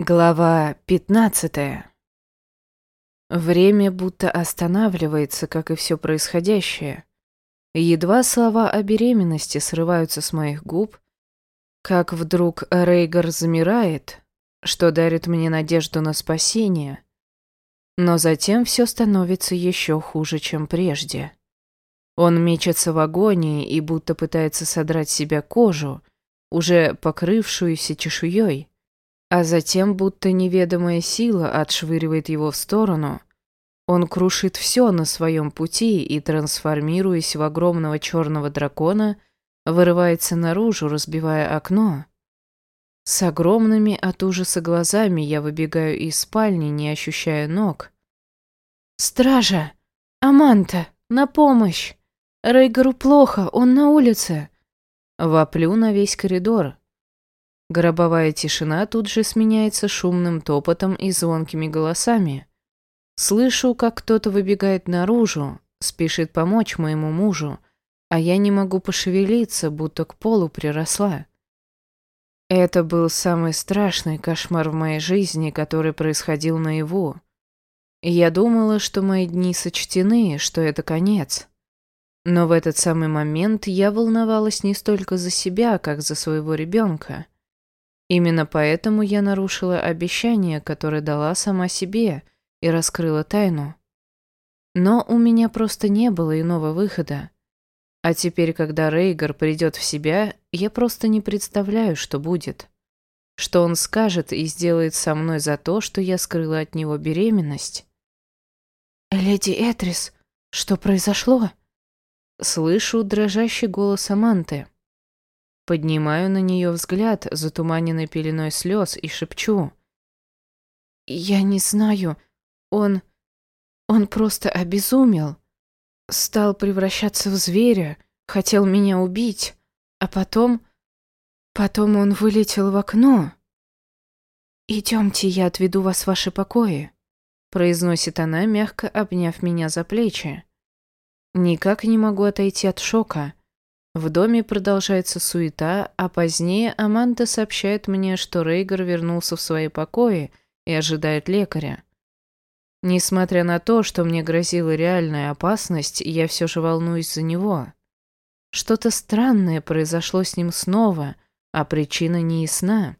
Глава 15 Время будто останавливается, как и все происходящее. Едва слова о беременности срываются с моих губ, как вдруг Рейгар замирает, что дарит мне надежду на спасение. Но затем все становится еще хуже, чем прежде. Он мечется в агонии и будто пытается содрать себя кожу, уже покрывшуюся чешуей а затем, будто неведомая сила отшвыривает его в сторону, он крушит все на своем пути и, трансформируясь в огромного черного дракона, вырывается наружу, разбивая окно. С огромными от ужаса глазами я выбегаю из спальни, не ощущая ног. «Стража! Аманта! На помощь! Рейгару плохо, он на улице!» Воплю на весь коридор, Гробовая тишина тут же сменяется шумным топотом и звонкими голосами. Слышу, как кто-то выбегает наружу, спешит помочь моему мужу, а я не могу пошевелиться, будто к полу приросла. Это был самый страшный кошмар в моей жизни, который происходил наяву. Я думала, что мои дни сочтены, что это конец. Но в этот самый момент я волновалась не столько за себя, как за своего ребенка. Именно поэтому я нарушила обещание, которое дала сама себе, и раскрыла тайну. Но у меня просто не было иного выхода. А теперь, когда Рейгар придет в себя, я просто не представляю, что будет. Что он скажет и сделает со мной за то, что я скрыла от него беременность. «Леди Этрис, что произошло?» Слышу дрожащий голос Аманты. Поднимаю на нее взгляд, затуманенный пеленой слез, и шепчу. «Я не знаю. Он... он просто обезумел. Стал превращаться в зверя, хотел меня убить, а потом... потом он вылетел в окно. «Идемте, я отведу вас в ваши покои», — произносит она, мягко обняв меня за плечи. Никак не могу отойти от шока. В доме продолжается суета, а позднее Аманда сообщает мне, что Рейгар вернулся в свои покои и ожидает лекаря. Несмотря на то, что мне грозила реальная опасность, я все же волнуюсь за него. Что-то странное произошло с ним снова, а причина не ясна.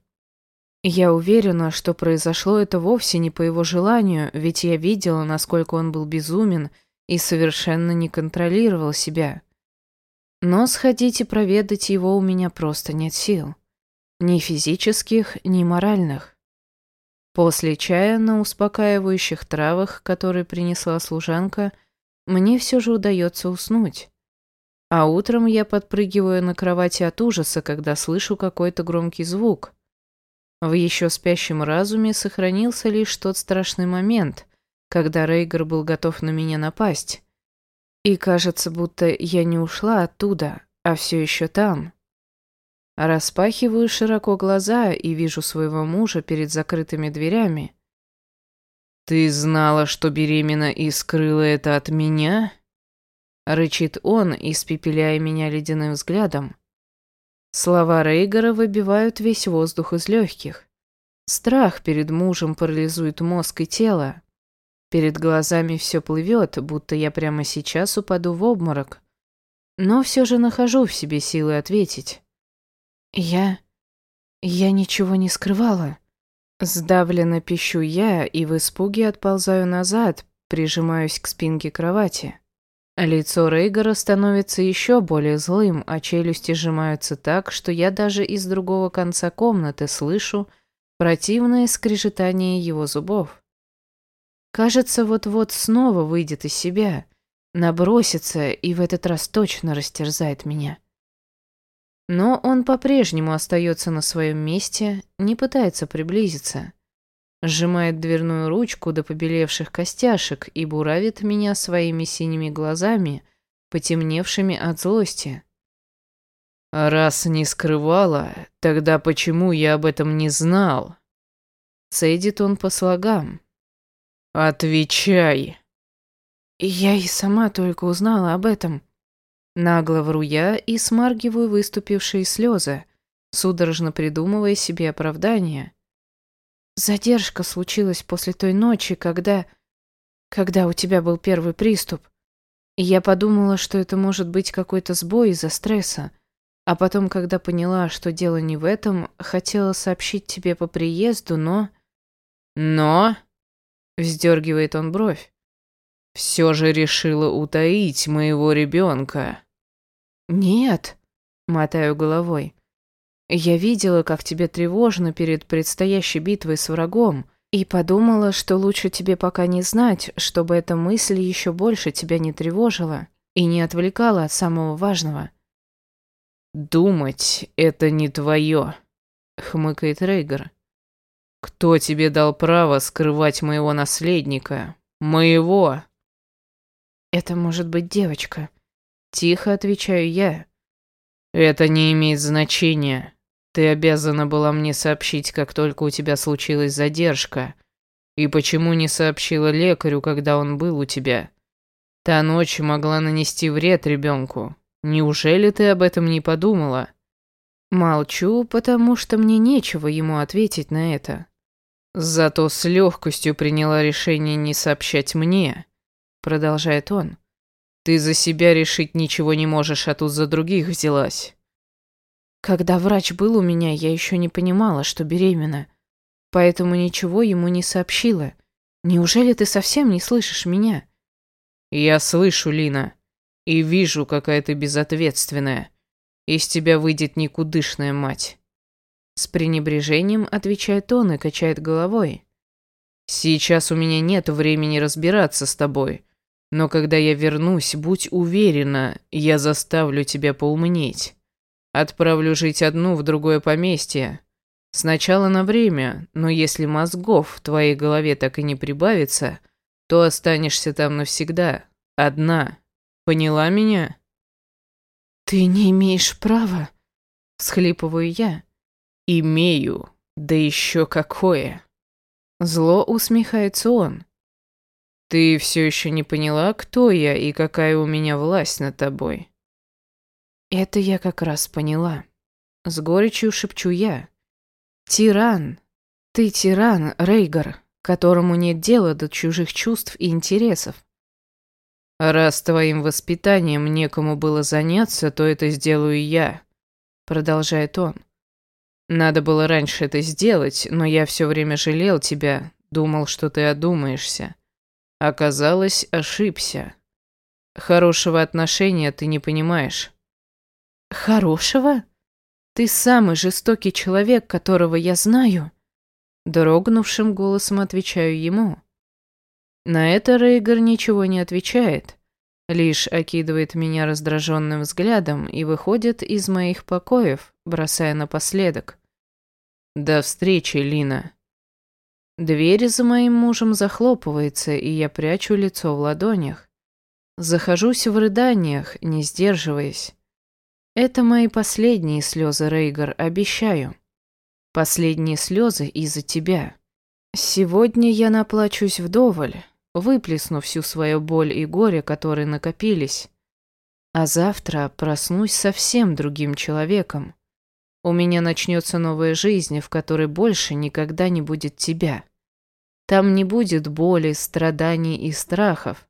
Я уверена, что произошло это вовсе не по его желанию, ведь я видела, насколько он был безумен и совершенно не контролировал себя. Но сходить и проведать его у меня просто нет сил. Ни физических, ни моральных. После чая на успокаивающих травах, которые принесла служанка, мне все же удается уснуть. А утром я подпрыгиваю на кровати от ужаса, когда слышу какой-то громкий звук. В еще спящем разуме сохранился лишь тот страшный момент, когда Рейгар был готов на меня напасть. И кажется, будто я не ушла оттуда, а все еще там. Распахиваю широко глаза и вижу своего мужа перед закрытыми дверями. «Ты знала, что беременна и скрыла это от меня?» Рычит он, испепеляя меня ледяным взглядом. Слова Рейгара выбивают весь воздух из легких. Страх перед мужем парализует мозг и тело. Перед глазами все плывет, будто я прямо сейчас упаду в обморок. Но все же нахожу в себе силы ответить. Я... я ничего не скрывала. Сдавленно пищу я и в испуге отползаю назад, прижимаюсь к спинке кровати. Лицо Рейгора становится еще более злым, а челюсти сжимаются так, что я даже из другого конца комнаты слышу противное скрежетание его зубов. Кажется, вот-вот снова выйдет из себя, набросится и в этот раз точно растерзает меня. Но он по-прежнему остается на своем месте, не пытается приблизиться. Сжимает дверную ручку до побелевших костяшек и буравит меня своими синими глазами, потемневшими от злости. «Раз не скрывала, тогда почему я об этом не знал?» Цедит он по слогам. «Отвечай!» Я и сама только узнала об этом. Нагло вру я и смаргиваю выступившие слезы, судорожно придумывая себе оправдание. Задержка случилась после той ночи, когда... Когда у тебя был первый приступ. Я подумала, что это может быть какой-то сбой из-за стресса. А потом, когда поняла, что дело не в этом, хотела сообщить тебе по приезду, но... Но... Вздергивает он бровь. Все же решила утаить моего ребенка. Нет, мотаю головой. Я видела, как тебе тревожно перед предстоящей битвой с врагом, и подумала, что лучше тебе пока не знать, чтобы эта мысль еще больше тебя не тревожила и не отвлекала от самого важного. «Думать — это не твое», — хмыкает Рейгар. «Кто тебе дал право скрывать моего наследника? Моего!» «Это может быть девочка», — тихо отвечаю я. «Это не имеет значения. Ты обязана была мне сообщить, как только у тебя случилась задержка. И почему не сообщила лекарю, когда он был у тебя? Та ночь могла нанести вред ребенку. Неужели ты об этом не подумала? Молчу, потому что мне нечего ему ответить на это. Зато с легкостью приняла решение не сообщать мне, продолжает он. Ты за себя решить ничего не можешь, а тут за других взялась. Когда врач был у меня, я еще не понимала, что беременна. Поэтому ничего ему не сообщила. Неужели ты совсем не слышишь меня? Я слышу, Лина. И вижу, какая ты безответственная. Из тебя выйдет никудышная мать. С пренебрежением отвечает он и качает головой. Сейчас у меня нет времени разбираться с тобой. Но когда я вернусь, будь уверена, я заставлю тебя поумнеть. Отправлю жить одну в другое поместье. Сначала на время, но если мозгов в твоей голове так и не прибавится, то останешься там навсегда, одна. Поняла меня? Ты не имеешь права, схлипываю я. Имею, да еще какое. Зло усмехается он. Ты все еще не поняла, кто я и какая у меня власть над тобой. Это я как раз поняла. С горечью шепчу я. Тиран. Ты тиран, Рейгар, которому нет дела до чужих чувств и интересов. Раз твоим воспитанием некому было заняться, то это сделаю я, продолжает он. Надо было раньше это сделать, но я все время жалел тебя, думал, что ты одумаешься. Оказалось, ошибся. Хорошего отношения ты не понимаешь. «Хорошего? Ты самый жестокий человек, которого я знаю?» Дрогнувшим голосом отвечаю ему. На это Рейгар ничего не отвечает, лишь окидывает меня раздраженным взглядом и выходит из моих покоев, бросая напоследок. «До встречи, Лина». Дверь за моим мужем захлопывается, и я прячу лицо в ладонях. Захожусь в рыданиях, не сдерживаясь. Это мои последние слезы, Рейгар, обещаю. Последние слезы из-за тебя. Сегодня я наплачусь вдоволь, выплесну всю свою боль и горе, которые накопились. А завтра проснусь совсем другим человеком. У меня начнется новая жизнь, в которой больше никогда не будет тебя. Там не будет боли, страданий и страхов.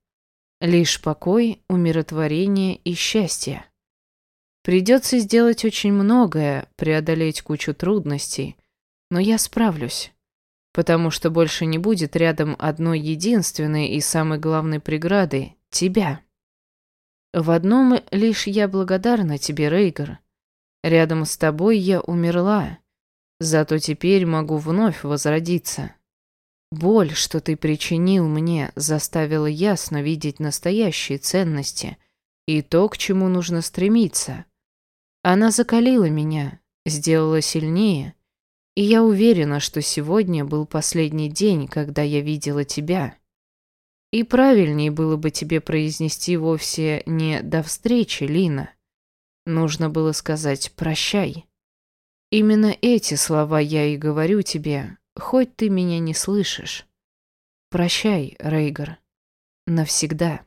Лишь покой, умиротворение и счастье. Придется сделать очень многое, преодолеть кучу трудностей, но я справлюсь, потому что больше не будет рядом одной единственной и самой главной преграды — тебя. В одном лишь я благодарна тебе, Рейгар. Рядом с тобой я умерла, зато теперь могу вновь возродиться. Боль, что ты причинил мне, заставила ясно видеть настоящие ценности и то, к чему нужно стремиться. Она закалила меня, сделала сильнее, и я уверена, что сегодня был последний день, когда я видела тебя. И правильнее было бы тебе произнести вовсе не «до встречи, Лина». Нужно было сказать «прощай». Именно эти слова я и говорю тебе, хоть ты меня не слышишь. Прощай, Рейгар. Навсегда.